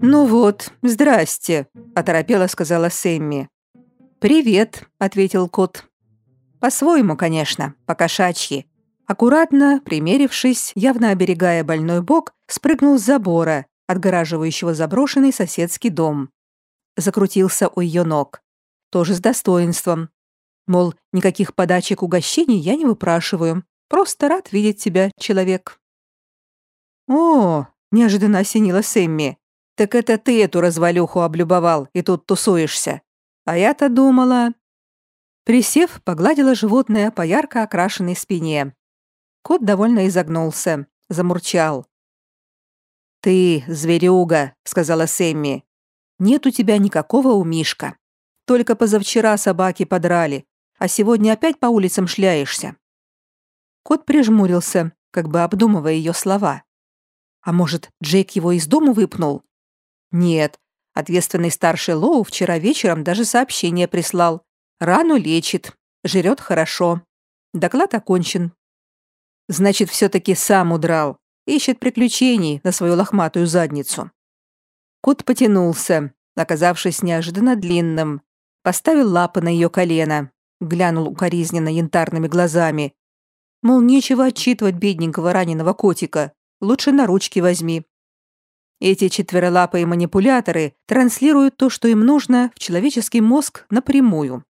«Ну вот, здрасте», — оторопела сказала Сэмми. «Привет», — ответил кот. «По-своему, конечно, по-кошачьи». Аккуратно, примерившись, явно оберегая больной бок, спрыгнул с забора, отгораживающего заброшенный соседский дом. Закрутился у ее ног. Тоже с достоинством. Мол, никаких подачек угощений я не выпрашиваю. Просто рад видеть тебя, человек. «О!» — неожиданно осенила Сэмми. «Так это ты эту развалюху облюбовал и тут тусуешься. А я-то думала...» Присев, погладила животное по ярко окрашенной спине. Кот довольно изогнулся, замурчал. «Ты, зверюга», — сказала Сэмми. «Нет у тебя никакого умишка. Только позавчера собаки подрали, а сегодня опять по улицам шляешься». Кот прижмурился, как бы обдумывая ее слова. «А может, Джейк его из дома выпнул?» Нет, ответственный старший Лоу вчера вечером даже сообщение прислал. Рану лечит, жрет хорошо. Доклад окончен. Значит, все-таки сам удрал. Ищет приключений на свою лохматую задницу. Кот потянулся, оказавшись неожиданно длинным. Поставил лапы на ее колено, глянул укоризненно янтарными глазами. Мол, нечего отчитывать бедненького раненого котика. Лучше на ручки возьми. Эти четверолапые манипуляторы транслируют то, что им нужно, в человеческий мозг напрямую.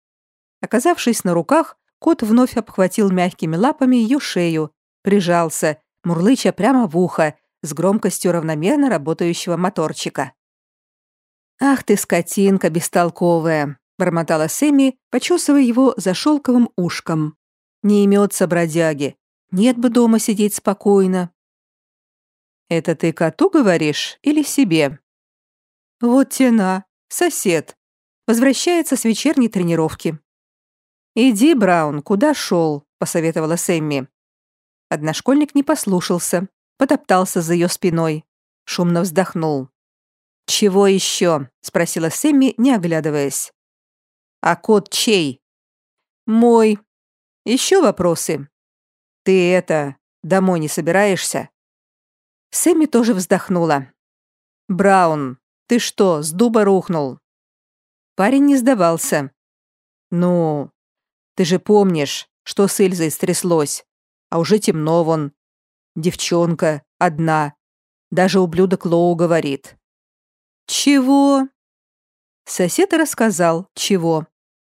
Оказавшись на руках, кот вновь обхватил мягкими лапами ее шею, прижался, мурлыча прямо в ухо, с громкостью равномерно работающего моторчика. «Ах ты, скотинка бестолковая!» — бормотала Сэмми, почесывая его за шелковым ушком. «Не имется бродяги. Нет бы дома сидеть спокойно, «Это ты коту говоришь или себе?» «Вот тена, сосед. Возвращается с вечерней тренировки». «Иди, Браун, куда шел?» — посоветовала Сэмми. Одношкольник не послушался, потоптался за ее спиной, шумно вздохнул. «Чего еще?» — спросила Сэмми, не оглядываясь. «А кот чей?» «Мой. Еще вопросы?» «Ты это, домой не собираешься?» Сэмми тоже вздохнула. «Браун, ты что, с дуба рухнул?» Парень не сдавался. «Ну, ты же помнишь, что с Эльзой стряслось, а уже темно вон. Девчонка, одна. Даже ублюдок Лоу говорит». «Чего?» Сосед рассказал, чего.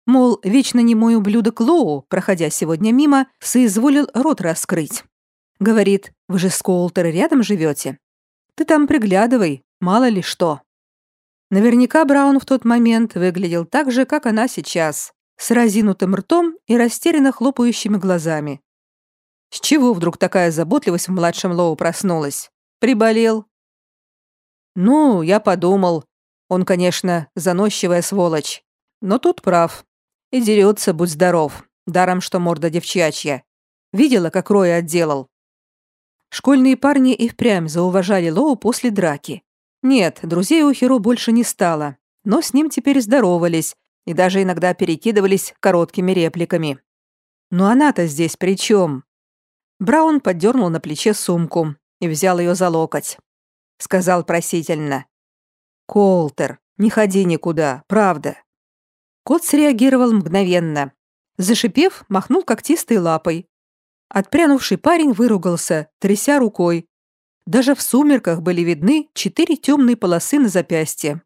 Мол, вечно не мой ублюдок Лоу, проходя сегодня мимо, соизволил рот раскрыть. Говорит, вы же с Коултер рядом живете. Ты там приглядывай, мало ли что. Наверняка Браун в тот момент выглядел так же, как она сейчас, с разинутым ртом и растерянно хлопающими глазами. С чего вдруг такая заботливость в младшем Лоу проснулась? Приболел? Ну, я подумал. Он, конечно, заносчивая сволочь. Но тут прав. И дерется, будь здоров. Даром, что морда девчачья. Видела, как Рой отделал? Школьные парни и впрямь зауважали Лоу после драки. Нет, друзей у Хиро больше не стало, но с ним теперь здоровались и даже иногда перекидывались короткими репликами. Но она-то здесь при чем? Браун поддернул на плече сумку и взял ее за локоть. Сказал просительно. «Колтер, не ходи никуда, правда». Кот среагировал мгновенно. Зашипев, махнул когтистой лапой, Отпрянувший парень выругался, тряся рукой. Даже в сумерках были видны четыре темные полосы на запястье.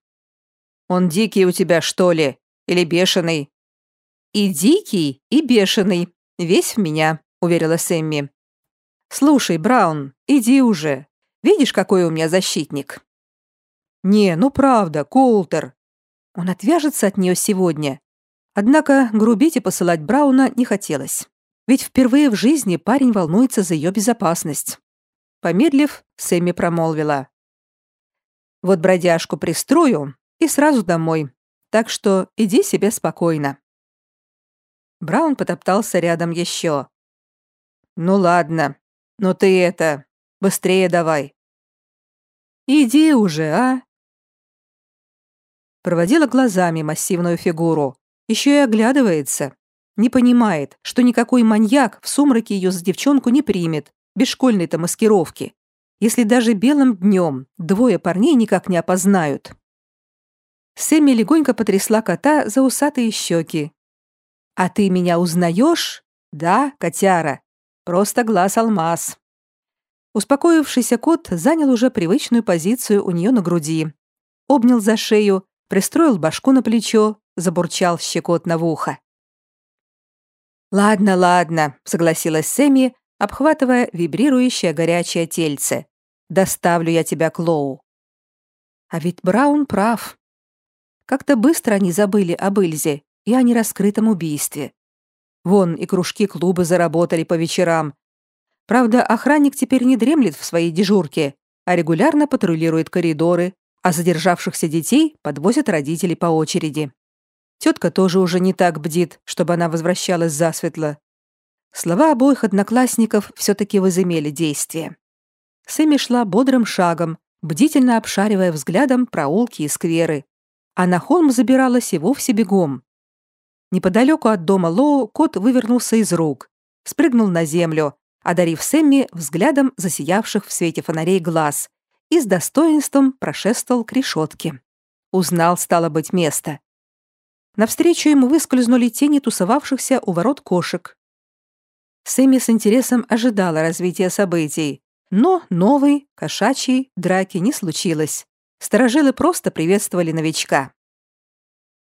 «Он дикий у тебя, что ли? Или бешеный?» «И дикий, и бешеный. Весь в меня», — уверила Сэмми. «Слушай, Браун, иди уже. Видишь, какой у меня защитник?» «Не, ну правда, Колтер». Он отвяжется от нее сегодня. Однако грубить и посылать Брауна не хотелось. Ведь впервые в жизни парень волнуется за ее безопасность. Помедлив, Сэмми промолвила. «Вот бродяжку пристрою и сразу домой, так что иди себе спокойно». Браун потоптался рядом еще. «Ну ладно, но ты это, быстрее давай». Иди уже, а!» Проводила глазами массивную фигуру. Еще и оглядывается. Не понимает, что никакой маньяк в сумраке ее за девчонку не примет, без школьной-то маскировки. Если даже белым днем двое парней никак не опознают. Сэмми легонько потрясла кота за усатые щеки. «А ты меня узнаешь? Да, котяра. Просто глаз-алмаз». Успокоившийся кот занял уже привычную позицию у нее на груди. Обнял за шею, пристроил башку на плечо, забурчал щекотно в ухо. «Ладно, ладно», — согласилась Сэмми, обхватывая вибрирующее горячее тельце. «Доставлю я тебя к Лоу». А ведь Браун прав. Как-то быстро они забыли об Ильзе и о нераскрытом убийстве. Вон и кружки клуба заработали по вечерам. Правда, охранник теперь не дремлет в своей дежурке, а регулярно патрулирует коридоры, а задержавшихся детей подвозят родители по очереди. Тетка тоже уже не так бдит, чтобы она возвращалась засветло. Слова обоих одноклассников все-таки возымели действие. Сэмми шла бодрым шагом, бдительно обшаривая взглядом проулки и скверы, а на холм забиралась и вовсе бегом. Неподалеку от дома Лоу кот вывернулся из рук, спрыгнул на землю, одарив Сэмми взглядом засиявших в свете фонарей глаз и с достоинством прошествовал к решетке. Узнал, стало быть, место. Навстречу ему выскользнули тени тусовавшихся у ворот кошек. Сэмми с интересом ожидала развития событий, но новой, кошачьей, драки не случилось. Сторожилы просто приветствовали новичка.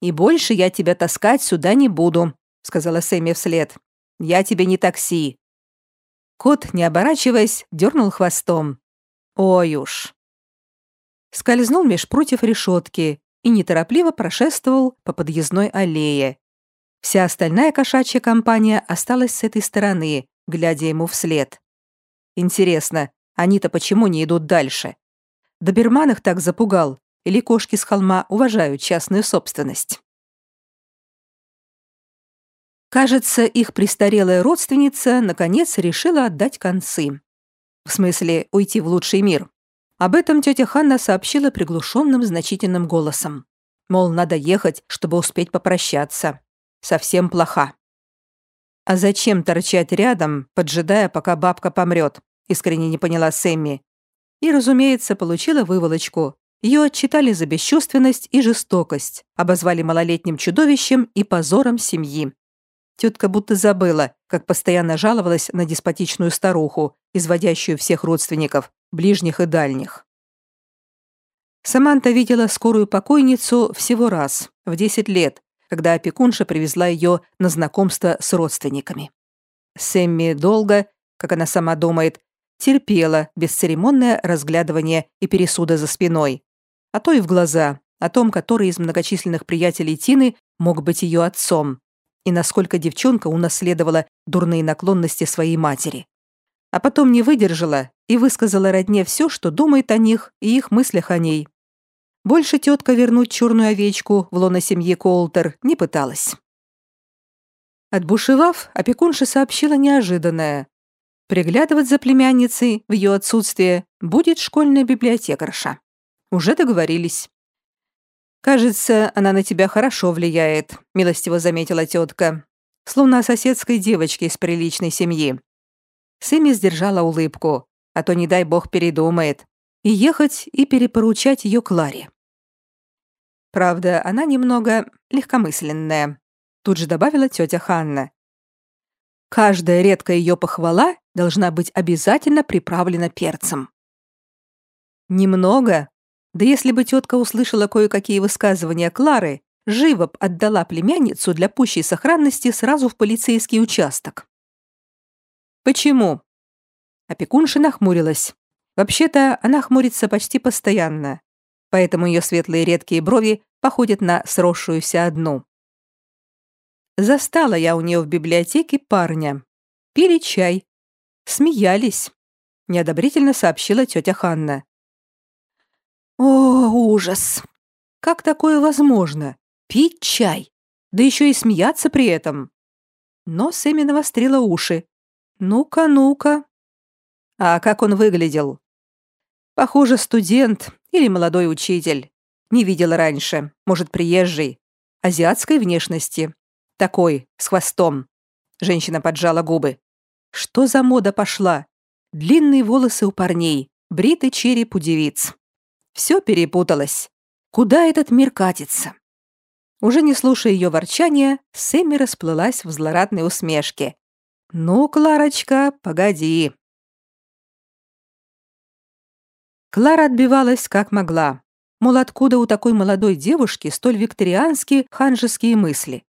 «И больше я тебя таскать сюда не буду», — сказала Сэмми вслед. «Я тебе не такси». Кот, не оборачиваясь, дернул хвостом. «Ой уж». Скользнул меж прутьев решетки и неторопливо прошествовал по подъездной аллее. Вся остальная кошачья компания осталась с этой стороны, глядя ему вслед. Интересно, они-то почему не идут дальше? Доберман их так запугал, или кошки с холма уважают частную собственность? Кажется, их престарелая родственница наконец решила отдать концы. В смысле, уйти в лучший мир. Об этом тетя Ханна сообщила приглушенным значительным голосом. Мол, надо ехать, чтобы успеть попрощаться. Совсем плоха. А зачем торчать рядом, поджидая, пока бабка помрет? Искренне не поняла Сэмми. И, разумеется, получила выволочку. Ее отчитали за бесчувственность и жестокость, обозвали малолетним чудовищем и позором семьи. Тетка будто забыла, как постоянно жаловалась на деспотичную старуху, изводящую всех родственников, ближних и дальних. Саманта видела скорую покойницу всего раз, в 10 лет, когда опекунша привезла ее на знакомство с родственниками. Сэмми долго, как она сама думает, терпела бесцеремонное разглядывание и пересуды за спиной, а то и в глаза, о том, который из многочисленных приятелей Тины мог быть ее отцом, и насколько девчонка унаследовала дурные наклонности своей матери а потом не выдержала и высказала родне все, что думает о них и их мыслях о ней. Больше тетка вернуть черную овечку в лоно семьи Колтер не пыталась. Отбушевав, опекунша сообщила неожиданное. Приглядывать за племянницей в ее отсутствие будет школьная библиотекарша. Уже договорились. «Кажется, она на тебя хорошо влияет», — милостиво заметила тетка. «Словно соседской девочки из приличной семьи. Сэмми сдержала улыбку, а то, не дай бог, передумает, и ехать и перепоручать ее Кларе. Правда, она немного легкомысленная, тут же добавила тетя Ханна. Каждая редкая ее похвала должна быть обязательно приправлена перцем. Немного? Да если бы тетка услышала кое-какие высказывания Клары, живо б отдала племянницу для пущей сохранности сразу в полицейский участок. «Почему?» Опекунша нахмурилась. Вообще-то она хмурится почти постоянно, поэтому ее светлые редкие брови походят на сросшуюся одну. Застала я у нее в библиотеке парня. Пили чай. Смеялись. Неодобрительно сообщила тетя Ханна. О, ужас! Как такое возможно? Пить чай? Да еще и смеяться при этом. Но Сэмми навострила уши, «Ну-ка, ну-ка». «А как он выглядел?» Похоже, студент или молодой учитель. Не видела раньше. Может, приезжий. Азиатской внешности. Такой, с хвостом. Женщина поджала губы. Что за мода пошла? Длинные волосы у парней, бритый череп у девиц. Все перепуталось. Куда этот мир катится? Уже не слушая ее ворчания, Сэмми расплылась в злорадной усмешке. «Ну, Кларочка, погоди». Клара отбивалась как могла. Мол, откуда у такой молодой девушки столь викторианские ханжеские мысли?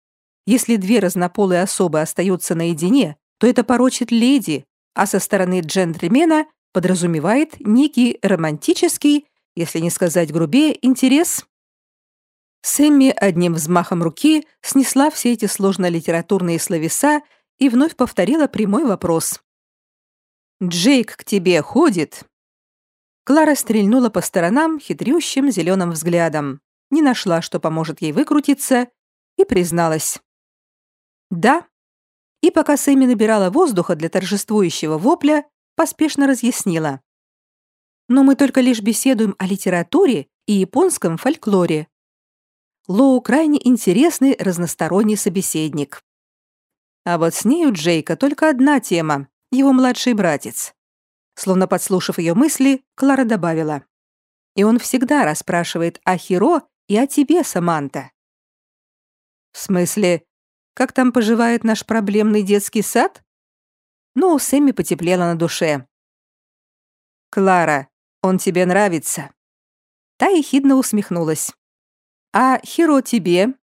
Если две разнополые особы остаются наедине, то это порочит леди, а со стороны джентльмена подразумевает некий романтический, если не сказать грубее, интерес. Сэмми одним взмахом руки снесла все эти сложно-литературные словеса и вновь повторила прямой вопрос. «Джейк к тебе ходит?» Клара стрельнула по сторонам хитрющим зеленым взглядом, не нашла, что поможет ей выкрутиться, и призналась. «Да». И пока Сэмми набирала воздуха для торжествующего вопля, поспешно разъяснила. «Но мы только лишь беседуем о литературе и японском фольклоре. Лоу крайне интересный разносторонний собеседник. А вот с ней у Джейка только одна тема — его младший братец. Словно подслушав ее мысли, Клара добавила. И он всегда расспрашивает о Хиро и о тебе, Саманта. В смысле, как там поживает наш проблемный детский сад? Ну, у Сэмми потеплело на душе. «Клара, он тебе нравится?» Та ехидно усмехнулась. «А Хиро тебе?»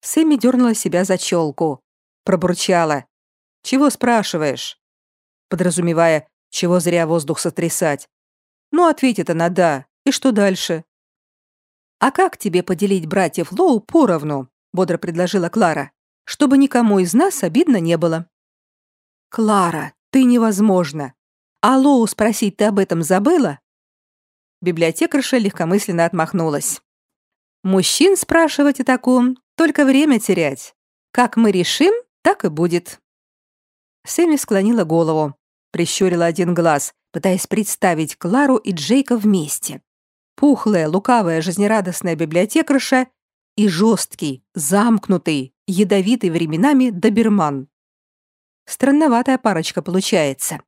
Сэмми дернула себя за челку. Пробурчала. «Чего спрашиваешь?» Подразумевая, чего зря воздух сотрясать. Ну, ответит она «да». И что дальше? «А как тебе поделить братьев Лоу поровну?» бодро предложила Клара. «Чтобы никому из нас обидно не было». «Клара, ты невозможна. А Лоу спросить ты об этом забыла?» Библиотекарша легкомысленно отмахнулась. Мужчин спрашивать о таком, только время терять. Как мы решим, так и будет. Сэмми склонила голову, прищурила один глаз, пытаясь представить Клару и Джейка вместе. Пухлая, лукавая, жизнерадостная библиотекарша и жесткий, замкнутый, ядовитый временами доберман. Странноватая парочка получается.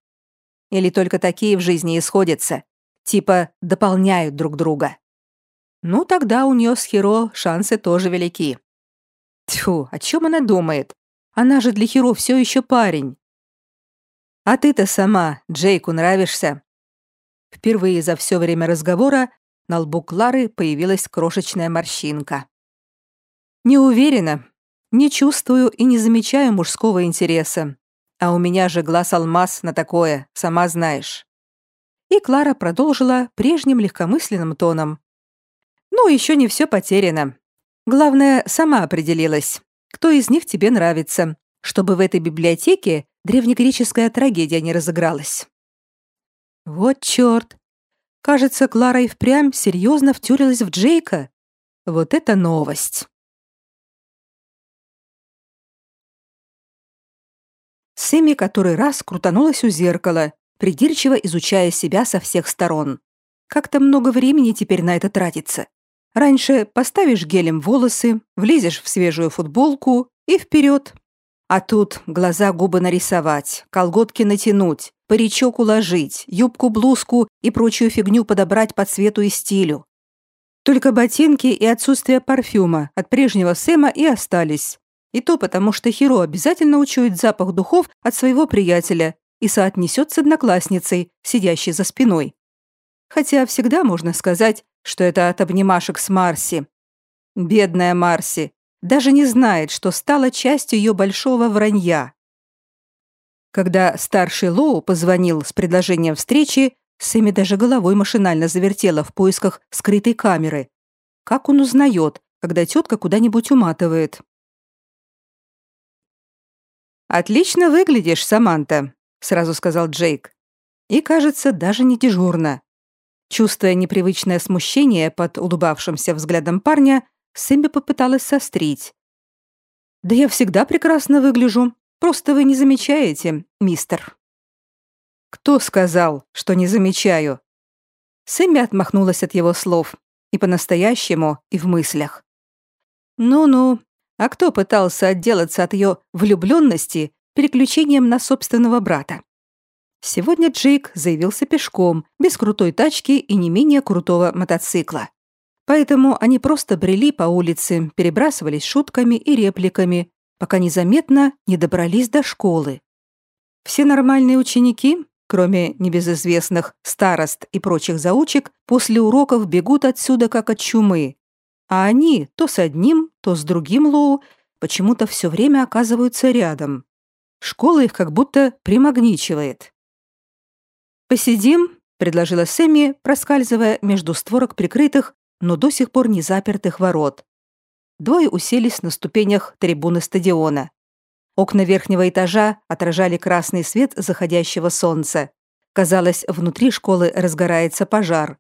Или только такие в жизни исходятся, типа дополняют друг друга. Ну, тогда у нее с Хиро шансы тоже велики. Тьфу, о чем она думает? Она же для Хиро все еще парень. А ты-то сама Джейку нравишься? Впервые за все время разговора на лбу Клары появилась крошечная морщинка. Не уверена, не чувствую и не замечаю мужского интереса. А у меня же глаз-алмаз на такое, сама знаешь. И Клара продолжила прежним легкомысленным тоном. Ну, еще не все потеряно. Главное, сама определилась, кто из них тебе нравится, чтобы в этой библиотеке древнегреческая трагедия не разыгралась. Вот чёрт. Кажется, Клара и впрямь серьезно втюрилась в Джейка. Вот это новость. Сэмми который раз крутанулась у зеркала, придирчиво изучая себя со всех сторон. Как-то много времени теперь на это тратится. Раньше поставишь гелем волосы, влезешь в свежую футболку и вперед. А тут глаза губы нарисовать, колготки натянуть, паричок уложить, юбку-блузку и прочую фигню подобрать по цвету и стилю. Только ботинки и отсутствие парфюма от прежнего Сэма и остались. И то потому, что Хиро обязательно учует запах духов от своего приятеля и соотнесет с одноклассницей, сидящей за спиной. Хотя всегда можно сказать, что это от обнимашек с Марси. Бедная Марси даже не знает, что стала частью ее большого вранья. Когда старший Лоу позвонил с предложением встречи, Сэмми даже головой машинально завертела в поисках скрытой камеры. Как он узнает, когда тетка куда-нибудь уматывает? «Отлично выглядишь, Саманта», — сразу сказал Джейк. И, кажется, даже не дежурно. Чувствуя непривычное смущение под улыбавшимся взглядом парня, Сэмби попыталась сострить. «Да я всегда прекрасно выгляжу. Просто вы не замечаете, мистер». «Кто сказал, что не замечаю?» Сэмми отмахнулась от его слов. И по-настоящему, и в мыслях. Ну-ну, а кто пытался отделаться от ее влюбленности переключением на собственного брата? Сегодня Джейк заявился пешком, без крутой тачки и не менее крутого мотоцикла. Поэтому они просто брели по улице, перебрасывались шутками и репликами, пока незаметно не добрались до школы. Все нормальные ученики, кроме небезызвестных старост и прочих заучек, после уроков бегут отсюда как от чумы. А они то с одним, то с другим Лоу почему-то все время оказываются рядом. Школа их как будто примагничивает. «Посидим», — предложила Сэмми, проскальзывая между створок прикрытых, но до сих пор не запертых ворот. Двое уселись на ступенях трибуны стадиона. Окна верхнего этажа отражали красный свет заходящего солнца. Казалось, внутри школы разгорается пожар.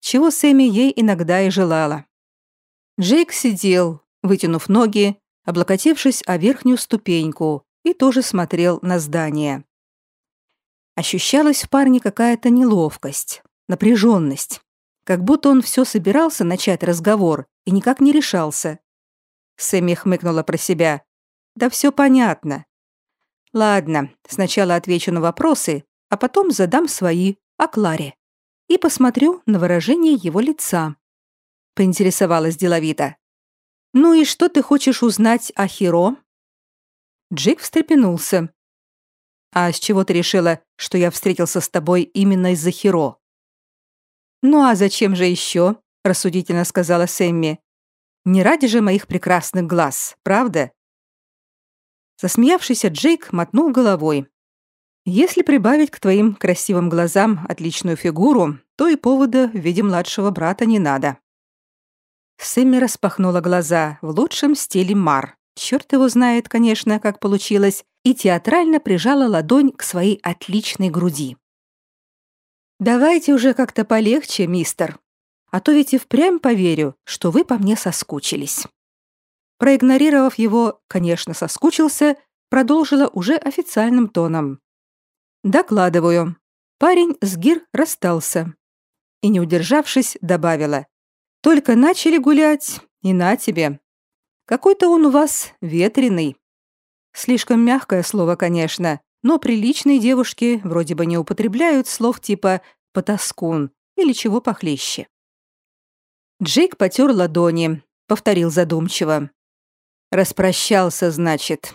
Чего Сэмми ей иногда и желала. Джейк сидел, вытянув ноги, облокотившись о верхнюю ступеньку, и тоже смотрел на здание. Ощущалась в парне какая-то неловкость, напряженность, как будто он все собирался начать разговор и никак не решался. Сэмми хмыкнула про себя. Да все понятно. Ладно, сначала отвечу на вопросы, а потом задам свои о Кларе. И посмотрю на выражение его лица. Поинтересовалась деловито. «Ну и что ты хочешь узнать о Хиро?» Джейк встрепенулся. «А с чего ты решила, что я встретился с тобой именно из-за Хиро?» «Ну а зачем же еще?» – рассудительно сказала Сэмми. «Не ради же моих прекрасных глаз, правда?» Засмеявшийся Джейк мотнул головой. «Если прибавить к твоим красивым глазам отличную фигуру, то и повода в виде младшего брата не надо». Сэмми распахнула глаза в лучшем стиле Мар. Черт его знает, конечно, как получилось, и театрально прижала ладонь к своей отличной груди. «Давайте уже как-то полегче, мистер, а то ведь и впрямь поверю, что вы по мне соскучились». Проигнорировав его, конечно, соскучился, продолжила уже официальным тоном. «Докладываю. Парень с Гир расстался». И, не удержавшись, добавила. «Только начали гулять, и на тебе. Какой-то он у вас ветреный». Слишком мягкое слово, конечно, но приличные девушки вроде бы не употребляют слов типа «потаскун» или чего похлеще. Джейк потер ладони, повторил задумчиво. Распрощался, значит.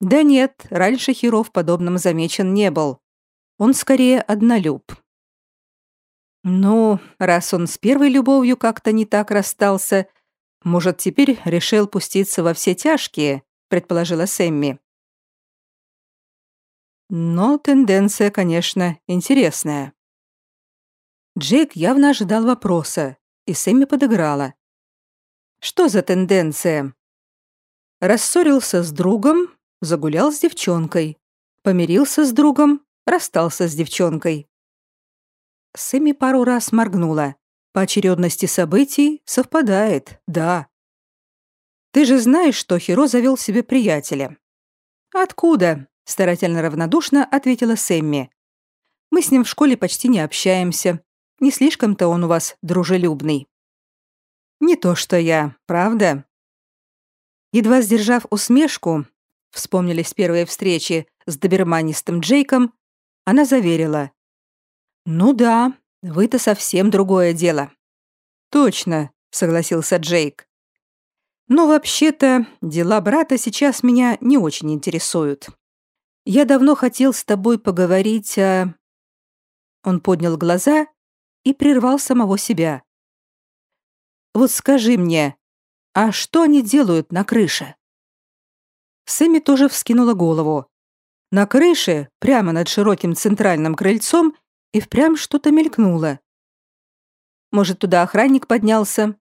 Да нет, раньше Хиро в подобном замечен не был. Он скорее однолюб. Ну, раз он с первой любовью как-то не так расстался, может, теперь решил пуститься во все тяжкие, предположила Сэмми. Но тенденция, конечно, интересная. Джейк явно ожидал вопроса, и Сэмми подыграла. Что за тенденция? Рассорился с другом, загулял с девчонкой. Помирился с другом, расстался с девчонкой. Сэмми пару раз моргнула. По очередности событий совпадает, да. Ты же знаешь, что Хиро завел себе приятеля. Откуда? Старательно равнодушно ответила Сэмми. Мы с ним в школе почти не общаемся. Не слишком-то он у вас дружелюбный. Не то что я, правда? Едва сдержав усмешку, вспомнились первые встречи с доберманистым Джейком, она заверила. «Ну да, вы-то совсем другое дело». «Точно», — согласился Джейк. «Но вообще-то дела брата сейчас меня не очень интересуют. Я давно хотел с тобой поговорить о...» Он поднял глаза и прервал самого себя. «Вот скажи мне, а что они делают на крыше? Сэмми тоже вскинула голову. На крыше, прямо над широким центральным крыльцом, и впрямь что-то мелькнуло. Может, туда охранник поднялся?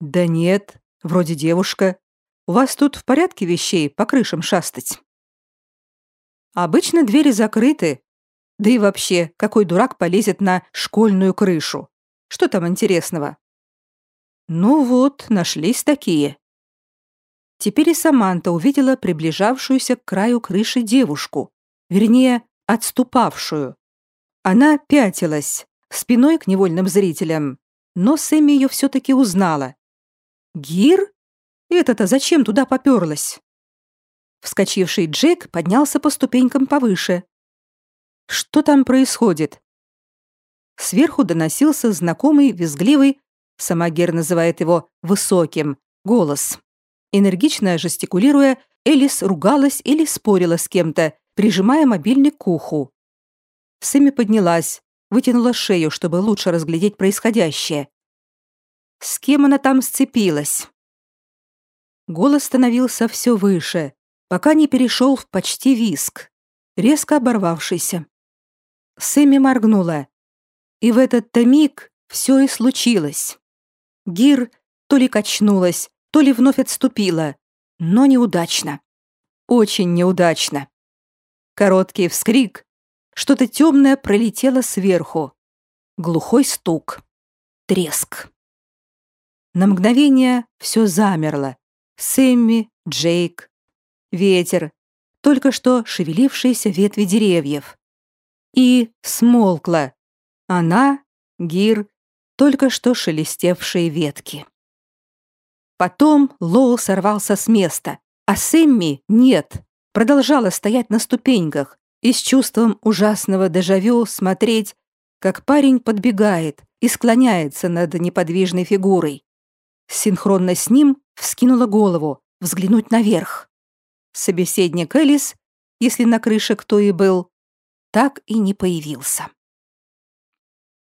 Да нет, вроде девушка. У вас тут в порядке вещей по крышам шастать? Обычно двери закрыты. Да и вообще, какой дурак полезет на школьную крышу? Что там интересного? Ну вот, нашлись такие. Теперь и Саманта увидела приближавшуюся к краю крыши девушку, вернее, отступавшую. Она пятилась, спиной к невольным зрителям, но Сэмми ее все-таки узнала. «Гир? Это-то зачем туда поперлась?» Вскочивший Джек поднялся по ступенькам повыше. «Что там происходит?» Сверху доносился знакомый, визгливый, сама Гер называет его «высоким», голос. Энергично жестикулируя, Элис ругалась или спорила с кем-то, прижимая мобильник к уху. Сэмми поднялась, вытянула шею, чтобы лучше разглядеть происходящее. С кем она там сцепилась? Голос становился все выше, пока не перешел в почти виск, резко оборвавшийся. Сэмми моргнула. И в этот-то миг все и случилось. Гир то ли качнулась, то ли вновь отступила, но неудачно. Очень неудачно. Короткий вскрик. Что-то темное пролетело сверху. Глухой стук. Треск. На мгновение все замерло. Сэмми, Джейк, ветер, только что шевелившиеся ветви деревьев. И смолкла. Она, Гир, только что шелестевшие ветки. Потом Лоу сорвался с места, а Сэмми нет, продолжала стоять на ступеньках и с чувством ужасного дежавю смотреть, как парень подбегает и склоняется над неподвижной фигурой. Синхронно с ним вскинула голову, взглянуть наверх. Собеседник Элис, если на крыше кто и был, так и не появился.